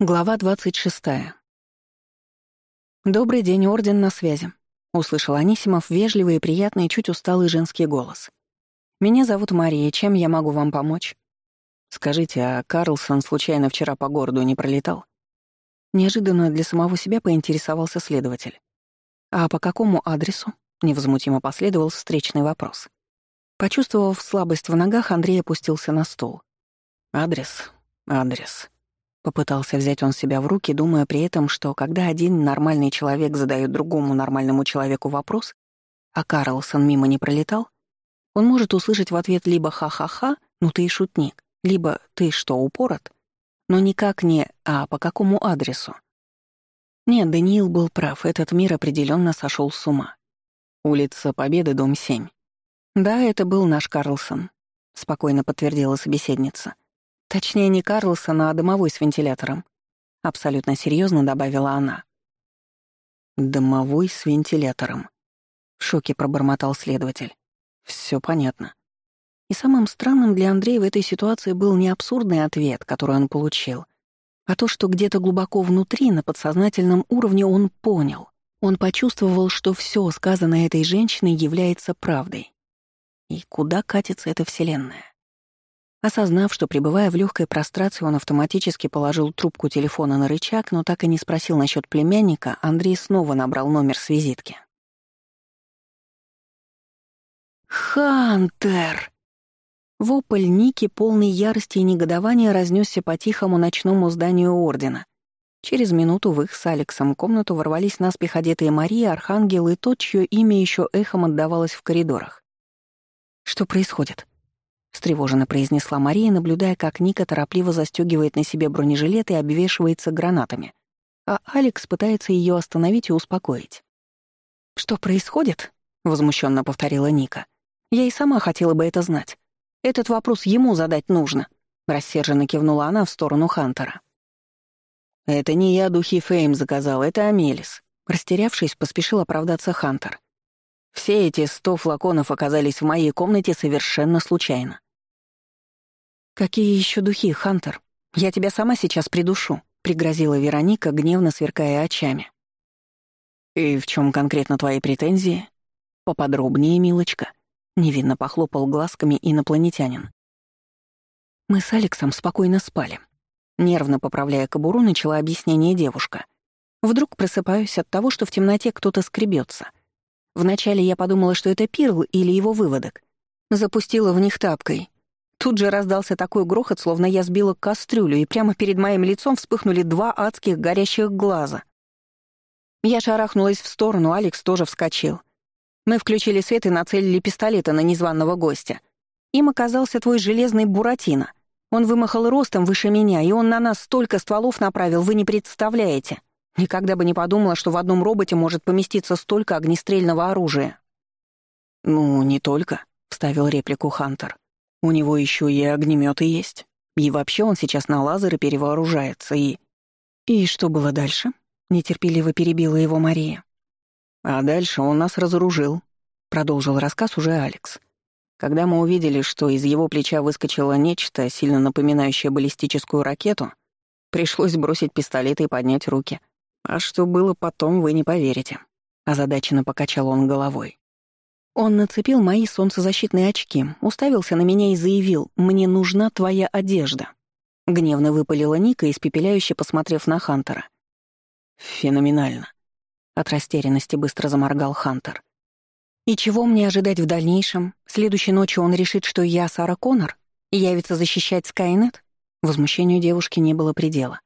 Глава 26. «Добрый день, Орден на связи», — услышал Анисимов вежливый и приятный, чуть усталый женский голос. «Меня зовут Мария, чем я могу вам помочь?» «Скажите, а Карлсон случайно вчера по городу не пролетал?» Неожиданно для самого себя поинтересовался следователь. «А по какому адресу?» — невозмутимо последовал встречный вопрос. Почувствовав слабость в ногах, Андрей опустился на стул. «Адрес, адрес», Попытался взять он себя в руки, думая при этом, что когда один нормальный человек задает другому нормальному человеку вопрос, а Карлсон мимо не пролетал, он может услышать в ответ либо «ха-ха-ха», «ну ты и шутник», либо «ты что, упорот?», но никак не «а по какому адресу?». Нет, Даниил был прав, этот мир определенно сошел с ума. Улица Победы, дом 7. «Да, это был наш Карлсон», — спокойно подтвердила собеседница. — Точнее, не Карлсона, а домовой с вентилятором. Абсолютно серьезно добавила она. Домовой с вентилятором. В шоке пробормотал следователь. Все понятно. И самым странным для Андрея в этой ситуации был не абсурдный ответ, который он получил, а то, что где-то глубоко внутри, на подсознательном уровне, он понял. Он почувствовал, что все сказанное этой женщиной является правдой. И куда катится эта вселенная? Осознав, что пребывая в легкой прострации, он автоматически положил трубку телефона на рычаг, но так и не спросил насчет племянника, Андрей снова набрал номер с визитки. «Хантер!» Вопль Ники, полный ярости и негодования, разнесся по тихому ночному зданию Ордена. Через минуту в их с Алексом комнату ворвались наспех одетые Мария, Архангел и тот, чье имя еще эхом отдавалось в коридорах. «Что происходит?» — встревоженно произнесла Мария, наблюдая, как Ника торопливо застегивает на себе бронежилет и обвешивается гранатами. А Алекс пытается ее остановить и успокоить. «Что происходит?» — возмущенно повторила Ника. «Я и сама хотела бы это знать. Этот вопрос ему задать нужно», — рассерженно кивнула она в сторону Хантера. «Это не я духи Фейм заказал, это Амелис», — растерявшись, поспешил оправдаться Хантер. Все эти сто флаконов оказались в моей комнате совершенно случайно. «Какие еще духи, Хантер? Я тебя сама сейчас придушу», — пригрозила Вероника, гневно сверкая очами. «И в чем конкретно твои претензии?» «Поподробнее, милочка», — невинно похлопал глазками инопланетянин. Мы с Алексом спокойно спали. Нервно поправляя кобуру, начала объяснение девушка. Вдруг просыпаюсь от того, что в темноте кто-то скребется. Вначале я подумала, что это Пирл или его выводок. Запустила в них тапкой. Тут же раздался такой грохот, словно я сбила кастрюлю, и прямо перед моим лицом вспыхнули два адских горящих глаза. Я шарахнулась в сторону, Алекс тоже вскочил. Мы включили свет и нацелили пистолета на незваного гостя. Им оказался твой железный Буратино. Он вымахал ростом выше меня, и он на нас столько стволов направил, вы не представляете. Никогда бы не подумала, что в одном роботе может поместиться столько огнестрельного оружия. «Ну, не только», — вставил реплику Хантер. «У него еще и огнеметы есть. И вообще он сейчас на лазеры перевооружается и...» «И что было дальше?» — нетерпеливо перебила его Мария. «А дальше он нас разоружил», — продолжил рассказ уже Алекс. «Когда мы увидели, что из его плеча выскочило нечто, сильно напоминающее баллистическую ракету, пришлось бросить пистолет и поднять руки. А что было потом, вы не поверите. Озадаченно покачал он головой. Он нацепил мои солнцезащитные очки, уставился на меня и заявил «Мне нужна твоя одежда». Гневно выпалила Ника, испепеляюще посмотрев на Хантера. «Феноменально!» От растерянности быстро заморгал Хантер. «И чего мне ожидать в дальнейшем? Следующей ночью он решит, что я Сара Коннор? Явится защищать Скайнет?» Возмущению девушки не было предела.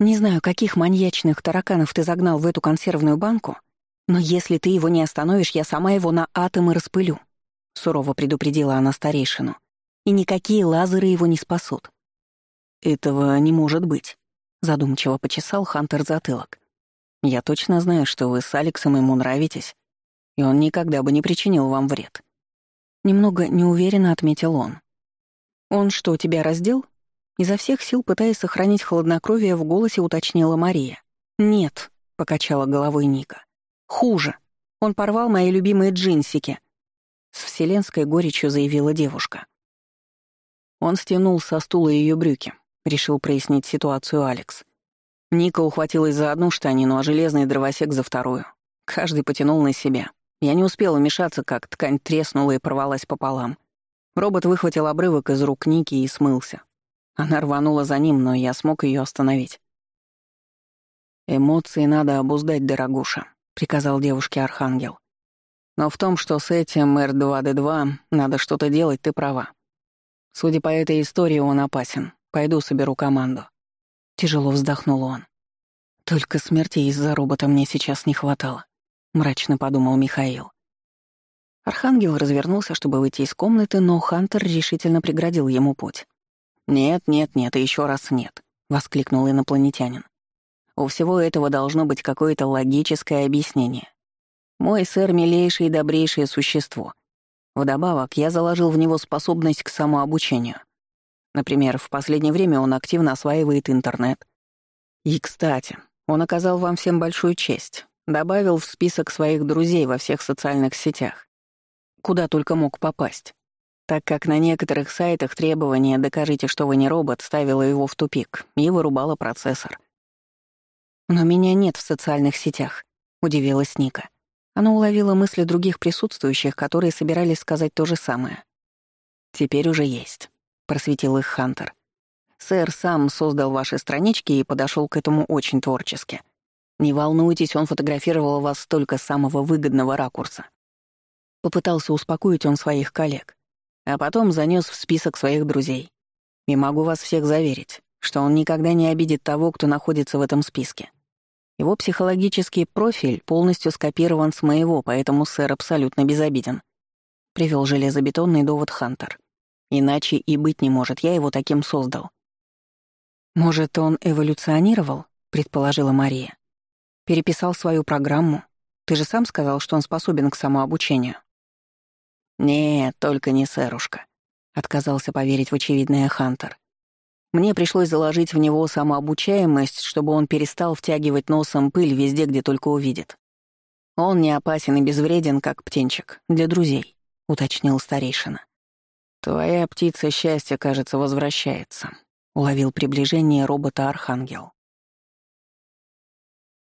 Не знаю, каких маньячных тараканов ты загнал в эту консервную банку, но если ты его не остановишь, я сама его на атомы распылю», — сурово предупредила она старейшину. «И никакие лазеры его не спасут». «Этого не может быть», — задумчиво почесал Хантер затылок. «Я точно знаю, что вы с Алексом ему нравитесь, и он никогда бы не причинил вам вред». Немного неуверенно отметил он. «Он что, тебя раздел?» Изо всех сил пытаясь сохранить хладнокровие, в голосе уточнила Мария. «Нет», — покачала головой Ника. «Хуже. Он порвал мои любимые джинсики», — с вселенской горечью заявила девушка. Он стянул со стула ее брюки, — решил прояснить ситуацию Алекс. Ника ухватилась за одну штанину, а железный дровосек — за вторую. Каждый потянул на себя. Я не успела мешаться, как ткань треснула и порвалась пополам. Робот выхватил обрывок из рук Ники и смылся. Она рванула за ним, но я смог ее остановить. «Эмоции надо обуздать, дорогуша», — приказал девушке Архангел. «Но в том, что с этим Р2-Д2 надо что-то делать, ты права. Судя по этой истории, он опасен. Пойду соберу команду». Тяжело вздохнул он. «Только смерти из-за робота мне сейчас не хватало», — мрачно подумал Михаил. Архангел развернулся, чтобы выйти из комнаты, но Хантер решительно преградил ему путь. «Нет, нет, нет, и еще раз нет», — воскликнул инопланетянин. «У всего этого должно быть какое-то логическое объяснение. Мой сэр — милейшее и добрейшее существо. Вдобавок, я заложил в него способность к самообучению. Например, в последнее время он активно осваивает интернет. И, кстати, он оказал вам всем большую честь, добавил в список своих друзей во всех социальных сетях. Куда только мог попасть так как на некоторых сайтах требование «докажите, что вы не робот» ставило его в тупик и вырубало процессор. «Но меня нет в социальных сетях», — удивилась Ника. Она уловила мысли других присутствующих, которые собирались сказать то же самое. «Теперь уже есть», — просветил их Хантер. «Сэр сам создал ваши странички и подошел к этому очень творчески. Не волнуйтесь, он фотографировал вас только с самого выгодного ракурса». Попытался успокоить он своих коллег а потом занес в список своих друзей. И могу вас всех заверить, что он никогда не обидит того, кто находится в этом списке. Его психологический профиль полностью скопирован с моего, поэтому сэр абсолютно безобиден. Привел железобетонный довод Хантер. Иначе и быть не может, я его таким создал. «Может, он эволюционировал?» — предположила Мария. «Переписал свою программу. Ты же сам сказал, что он способен к самообучению». «Нет, только не сэрушка», — отказался поверить в очевидное Хантер. «Мне пришлось заложить в него самообучаемость, чтобы он перестал втягивать носом пыль везде, где только увидит. Он не опасен и безвреден, как птенчик, для друзей», — уточнил старейшина. «Твоя птица счастья, кажется, возвращается», — уловил приближение робота-архангел.